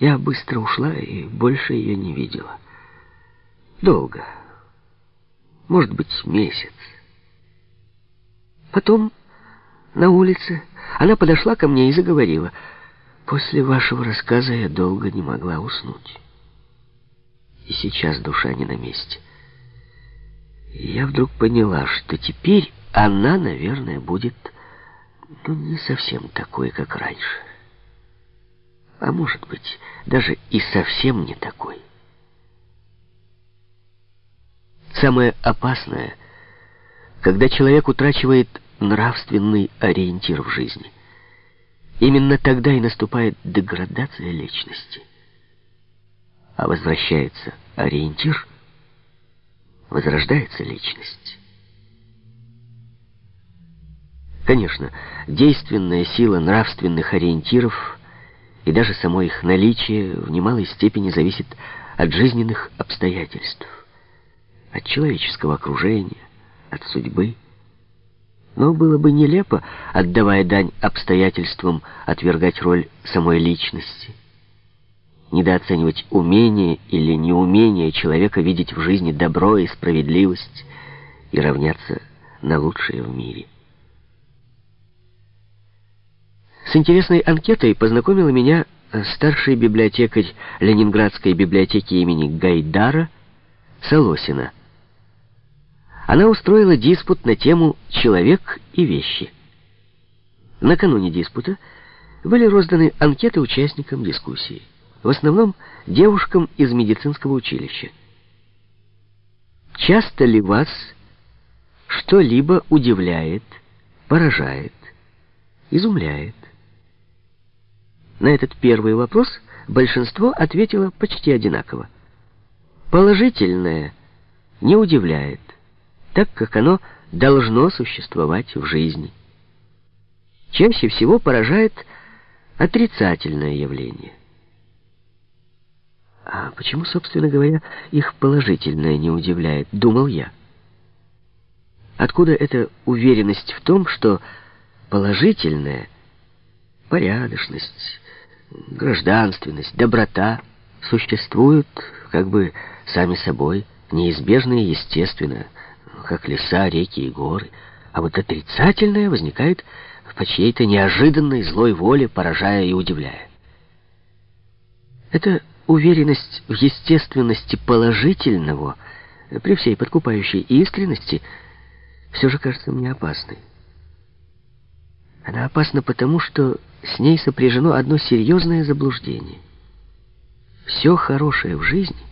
Я быстро ушла и больше ее не видела. Долго. Может быть, месяц. Потом на улице она подошла ко мне и заговорила. После вашего рассказа я долго не могла уснуть. И сейчас душа не на месте. И я вдруг поняла, что теперь она, наверное, будет ну, не совсем такой, как раньше. А может быть, даже и совсем не такой. Самое опасное, когда человек утрачивает нравственный ориентир в жизни. Именно тогда и наступает деградация личности. А возвращается ориентир, возрождается личность. Конечно, действенная сила нравственных ориентиров и даже само их наличие в немалой степени зависит от жизненных обстоятельств, от человеческого окружения, от судьбы. Но было бы нелепо, отдавая дань обстоятельствам, отвергать роль самой личности. Недооценивать умение или неумение человека видеть в жизни добро и справедливость и равняться на лучшее в мире. С интересной анкетой познакомила меня старший библиотекарь Ленинградской библиотеки имени Гайдара Солосина. Она устроила диспут на тему «Человек и вещи». Накануне диспута были розданы анкеты участникам дискуссии, в основном девушкам из медицинского училища. Часто ли вас что-либо удивляет, поражает, изумляет? На этот первый вопрос большинство ответило почти одинаково. Положительное не удивляет, так как оно должно существовать в жизни. Чаще всего поражает отрицательное явление. А почему, собственно говоря, их положительное не удивляет, думал я. Откуда эта уверенность в том, что положительное, порядочность, гражданственность, доброта существуют как бы сами собой, неизбежно и естественно, как леса, реки и горы. А вот отрицательное возникает по чьей-то неожиданной злой воле, поражая и удивляя. Эта уверенность в естественности положительного, при всей подкупающей искренности, все же кажется мне опасной. Она опасна потому, что с ней сопряжено одно серьезное заблуждение. Все хорошее в жизни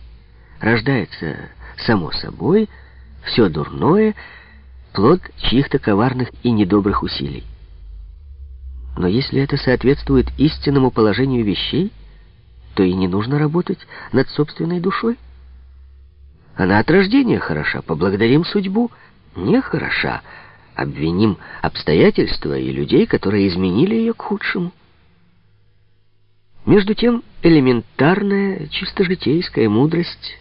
рождается само собой, все дурное — плод чьих-то коварных и недобрых усилий. Но если это соответствует истинному положению вещей, то и не нужно работать над собственной душой. Она от рождения хороша, поблагодарим судьбу. Не хороша, обвиним обстоятельства и людей, которые изменили ее к худшему. Между тем, элементарная, чисто житейская мудрость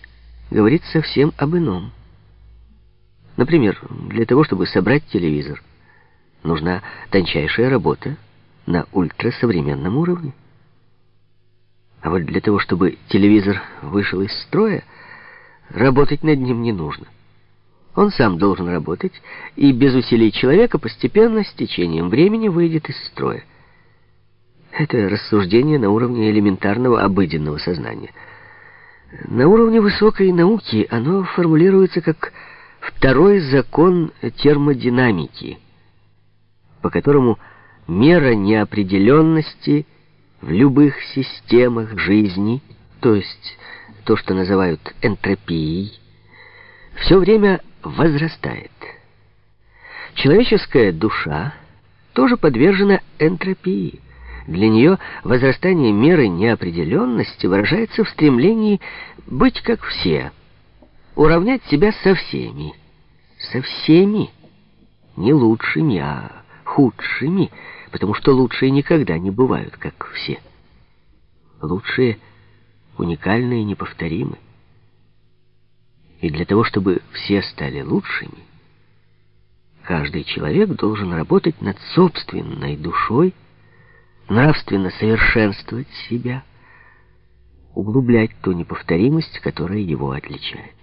говорит совсем об ином. Например, для того, чтобы собрать телевизор, нужна тончайшая работа на ультрасовременном уровне. А вот для того, чтобы телевизор вышел из строя, работать над ним не нужно. Он сам должен работать, и без усилий человека постепенно, с течением времени, выйдет из строя. Это рассуждение на уровне элементарного обыденного сознания. На уровне высокой науки оно формулируется как второй закон термодинамики, по которому мера неопределенности в любых системах жизни, то есть то, что называют энтропией, все время возрастает. Человеческая душа тоже подвержена энтропии. Для нее возрастание меры неопределенности выражается в стремлении быть как все, уравнять себя со всеми. Со всеми. Не лучшими, а худшими, потому что лучшие никогда не бывают как все. Лучшие уникальны и неповторимы. И для того, чтобы все стали лучшими, каждый человек должен работать над собственной душой, нравственно совершенствовать себя, углублять ту неповторимость, которая его отличает.